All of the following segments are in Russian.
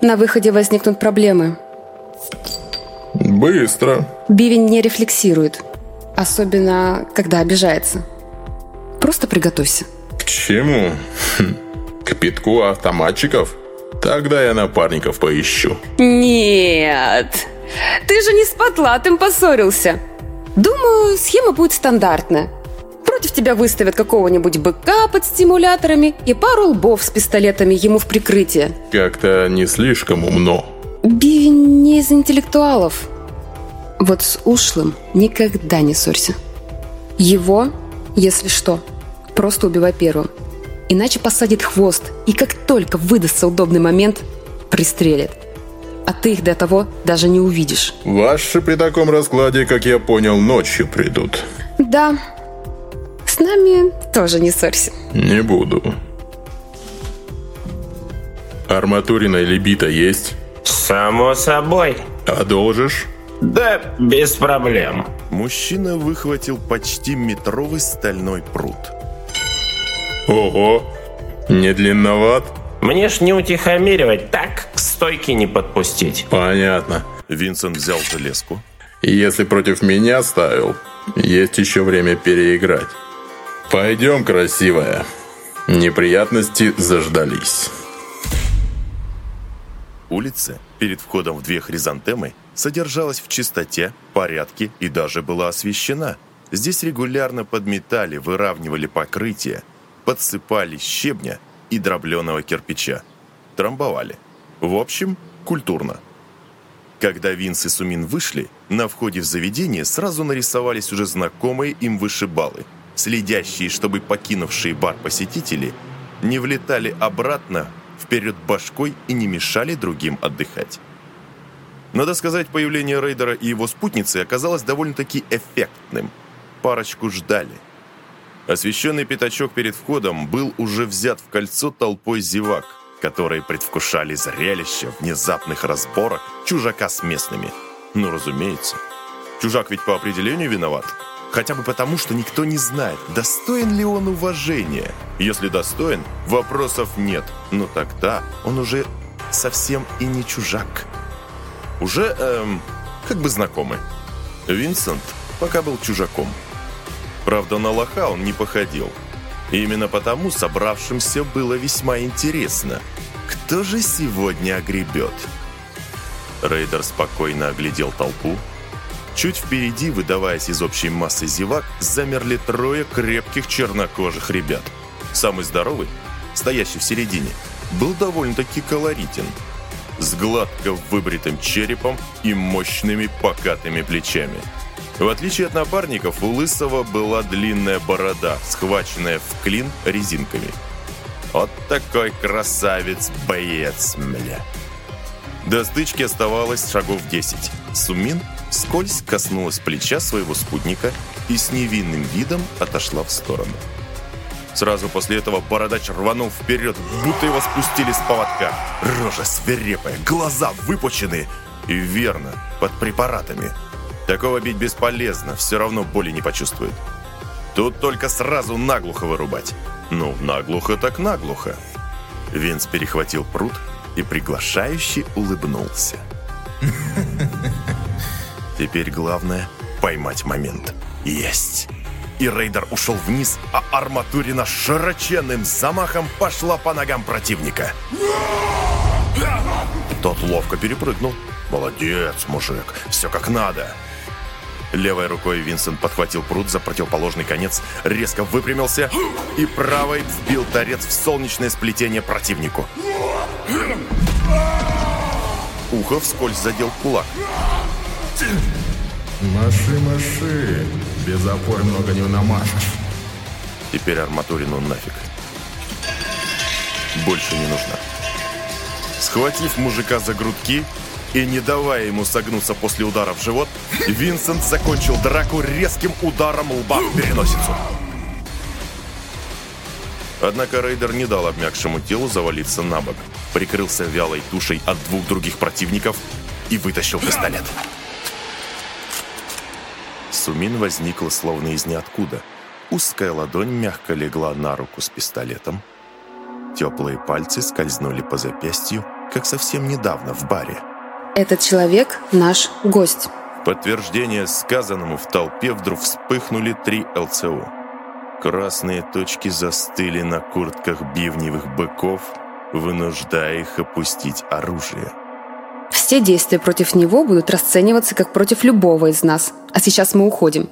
На выходе возникнут проблемы. Быстро. Бивень не рефлексирует. Особенно, когда обижается. Просто приготовься. К чему? Хм, к пятку автоматчиков? Тогда я напарников поищу. Нет. Ты же не с потлатым поссорился. Думаю, схема будет стандартная. Против тебя выставят какого-нибудь быка под стимуляторами и пару лбов с пистолетами ему в прикрытие. Как-то не слишком умно. Бивень не из интеллектуалов. Вот с ушлым никогда не ссорься. Его, если что, просто убивай первым. Иначе посадит хвост, и как только выдастся удобный момент, пристрелит. А ты их до того даже не увидишь. Ваши при таком раскладе, как я понял, ночью придут. Да. С нами тоже не ссорься. Не буду. Арматурина или бита есть? Само собой. Одолжишь? Да, без проблем. Мужчина выхватил почти метровый стальной пруд. Ого, не длинноват? Мне ж не утихомиривать, так к стойке не подпустить. Понятно. Винсент взял железку. Если против меня ставил, есть еще время переиграть. Пойдем, красивая. Неприятности заждались. Улица перед входом в две хризантемы содержалась в чистоте, порядке и даже была освещена. Здесь регулярно подметали, выравнивали покрытие, подсыпали щебня и дробленого кирпича. Трамбовали. В общем, культурно. Когда Винс и Сумин вышли, на входе в заведение сразу нарисовались уже знакомые им вышибалы, следящие, чтобы покинувшие бар посетители не влетали обратно вперед башкой и не мешали другим отдыхать. Надо сказать, появление рейдера и его спутницы оказалось довольно-таки эффектным. Парочку ждали. Освещенный пятачок перед входом был уже взят в кольцо толпой зевак, которые предвкушали зрелище внезапных разборок чужака с местными. Ну, разумеется. Чужак ведь по определению виноват. Хотя бы потому, что никто не знает, достоин ли он уважения. Если достоин, вопросов нет. Но тогда он уже совсем и не чужак. Уже, эм, как бы знакомый. Винсент пока был чужаком. Правда, на лоха он не походил. И именно потому собравшимся было весьма интересно, кто же сегодня огребет. Рейдер спокойно оглядел толпу. Чуть впереди, выдаваясь из общей массы зевак, замерли трое крепких чернокожих ребят. Самый здоровый, стоящий в середине, был довольно-таки колоритен. С гладко выбритым черепом и мощными покатыми плечами. В отличие от напарников, у Лысого была длинная борода, схваченная в клин резинками. Вот такой красавец-боец, мля. До стычки оставалось шагов 10. Сумин скользь коснулась плеча своего спутника и с невинным видом отошла в сторону. Сразу после этого бородач рванул вперед, будто его спустили с поводка. Рожа свирепая, глаза выпучены. И верно, под препаратами. Такого бить бесполезно, все равно боли не почувствует. Тут только сразу наглухо вырубать. Ну, наглухо так наглухо. Винс перехватил пруд и приглашающе улыбнулся. Теперь главное — поймать момент. Есть! И рейдер ушел вниз, а арматурина широченным замахом пошла по ногам противника. Тот ловко перепрыгнул. Молодец, мужик, все как надо. Левой рукой Винсент подхватил пруд за противоположный конец, резко выпрямился и правой вбил торец в солнечное сплетение противнику. Ухо вскользь задел кулак. Маши, маши. Без опор много не намажешь. Теперь арматурину нафиг. Больше не нужна. Схватив мужика за грудки и не давая ему согнуться после удара в живот, Винсент закончил драку резким ударом лба в переносицу. Однако рейдер не дал обмякшему телу завалиться на бок, прикрылся вялой тушей от двух других противников и вытащил пистолет. Сумин возникла словно из ниоткуда. Узкая ладонь мягко легла на руку с пистолетом. Теплые пальцы скользнули по запястью как совсем недавно в баре. Этот человек наш гость. В подтверждение сказанному в толпе вдруг вспыхнули три ЛЦУ. Красные точки застыли на куртках бивневых быков, вынуждая их опустить оружие. Все действия против него будут расцениваться как против любого из нас. А сейчас мы уходим.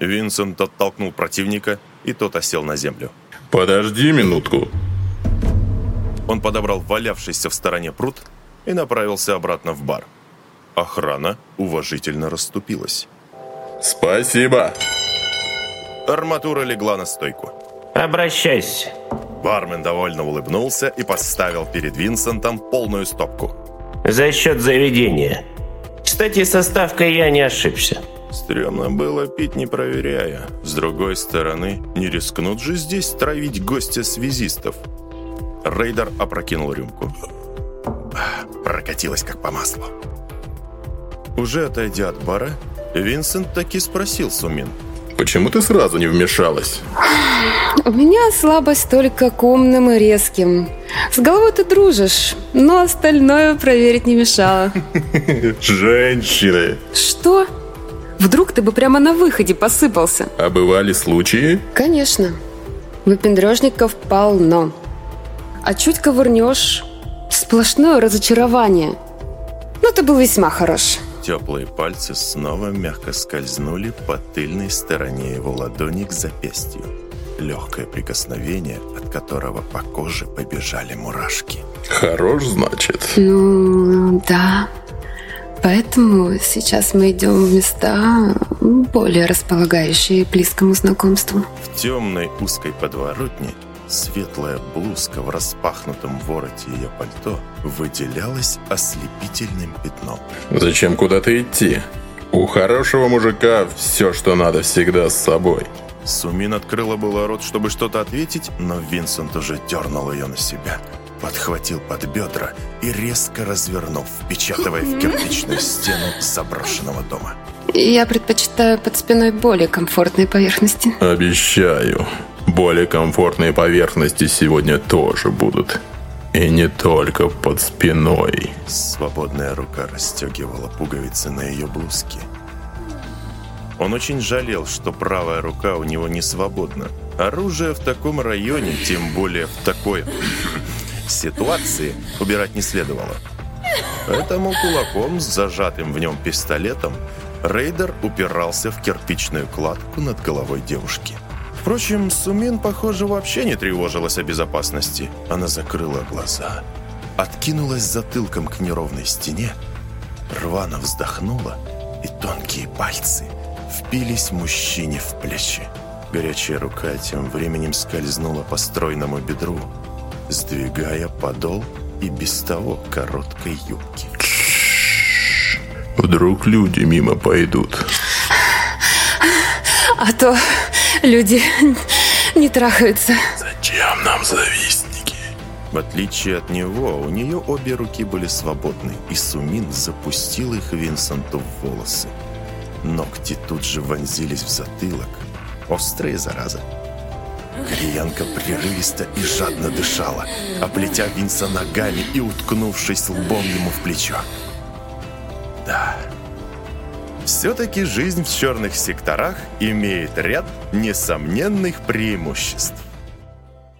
Винсент оттолкнул противника, и тот осел на землю. Подожди минутку. Он подобрал валявшийся в стороне пруд и направился обратно в бар. Охрана уважительно расступилась. Спасибо. Арматура легла на стойку. Обращайся. Бармен довольно улыбнулся и поставил перед Винсентом полную стопку. За счет заведения. Кстати, со ставкой я не ошибся. Стремно было пить, не проверяя. С другой стороны, не рискнут же здесь травить гостя-связистов. Рейдер опрокинул рюмку. Прокатилась как по маслу. Уже отойдя от бара, Винсент таки спросил Сумин. Почему ты сразу не вмешалась? У меня слабость только к умным и резким. С головой ты дружишь, но остальное проверить не мешало. Женщины. Что? Вдруг ты бы прямо на выходе посыпался? А бывали случаи? Конечно. Выпендрежников полно. А чуть ковырнешь – сплошное разочарование. Но ты был весьма хорош. Теплые пальцы снова мягко скользнули по тыльной стороне его ладони к запястью. Легкое прикосновение, от которого по коже побежали мурашки. Хорош, значит. Ну, да. Поэтому сейчас мы идем в места более располагающие близкому знакомству. В темной узкой подворотне светлая блузка в распахнутом вороте ее пальто выделялась ослепительным пятном. Зачем куда-то идти? У хорошего мужика все, что надо, всегда с собой. Сумин открыла было рот, чтобы что-то ответить, но Винсент уже дернул ее на себя – подхватил под бедра и резко развернув, впечатывая в кирпичную стену заброшенного дома. Я предпочитаю под спиной более комфортные поверхности. Обещаю, более комфортные поверхности сегодня тоже будут. И не только под спиной. Свободная рука расстегивала пуговицы на ее блузке. Он очень жалел, что правая рука у него не свободна. Оружие в таком районе, тем более в такой ситуации убирать не следовало. Поэтому кулаком с зажатым в нем пистолетом рейдер упирался в кирпичную кладку над головой девушки. Впрочем, Сумин, похоже, вообще не тревожилась о безопасности. Она закрыла глаза, откинулась затылком к неровной стене, рвано вздохнула, и тонкие пальцы впились мужчине в плечи. Горячая рука тем временем скользнула по стройному бедру, сдвигая подол и без того короткой юбки. Вдруг люди мимо пойдут. А то люди не трахаются. Зачем нам завистники? В отличие от него, у нее обе руки были свободны, и Сумин запустил их Винсенту в волосы. Ногти тут же вонзились в затылок. Острые, зараза. Кореянка прерывисто и жадно дышала, оплетя Винса ногами и уткнувшись лбом ему в плечо. Все-таки жизнь в черных секторах имеет ряд несомненных преимуществ.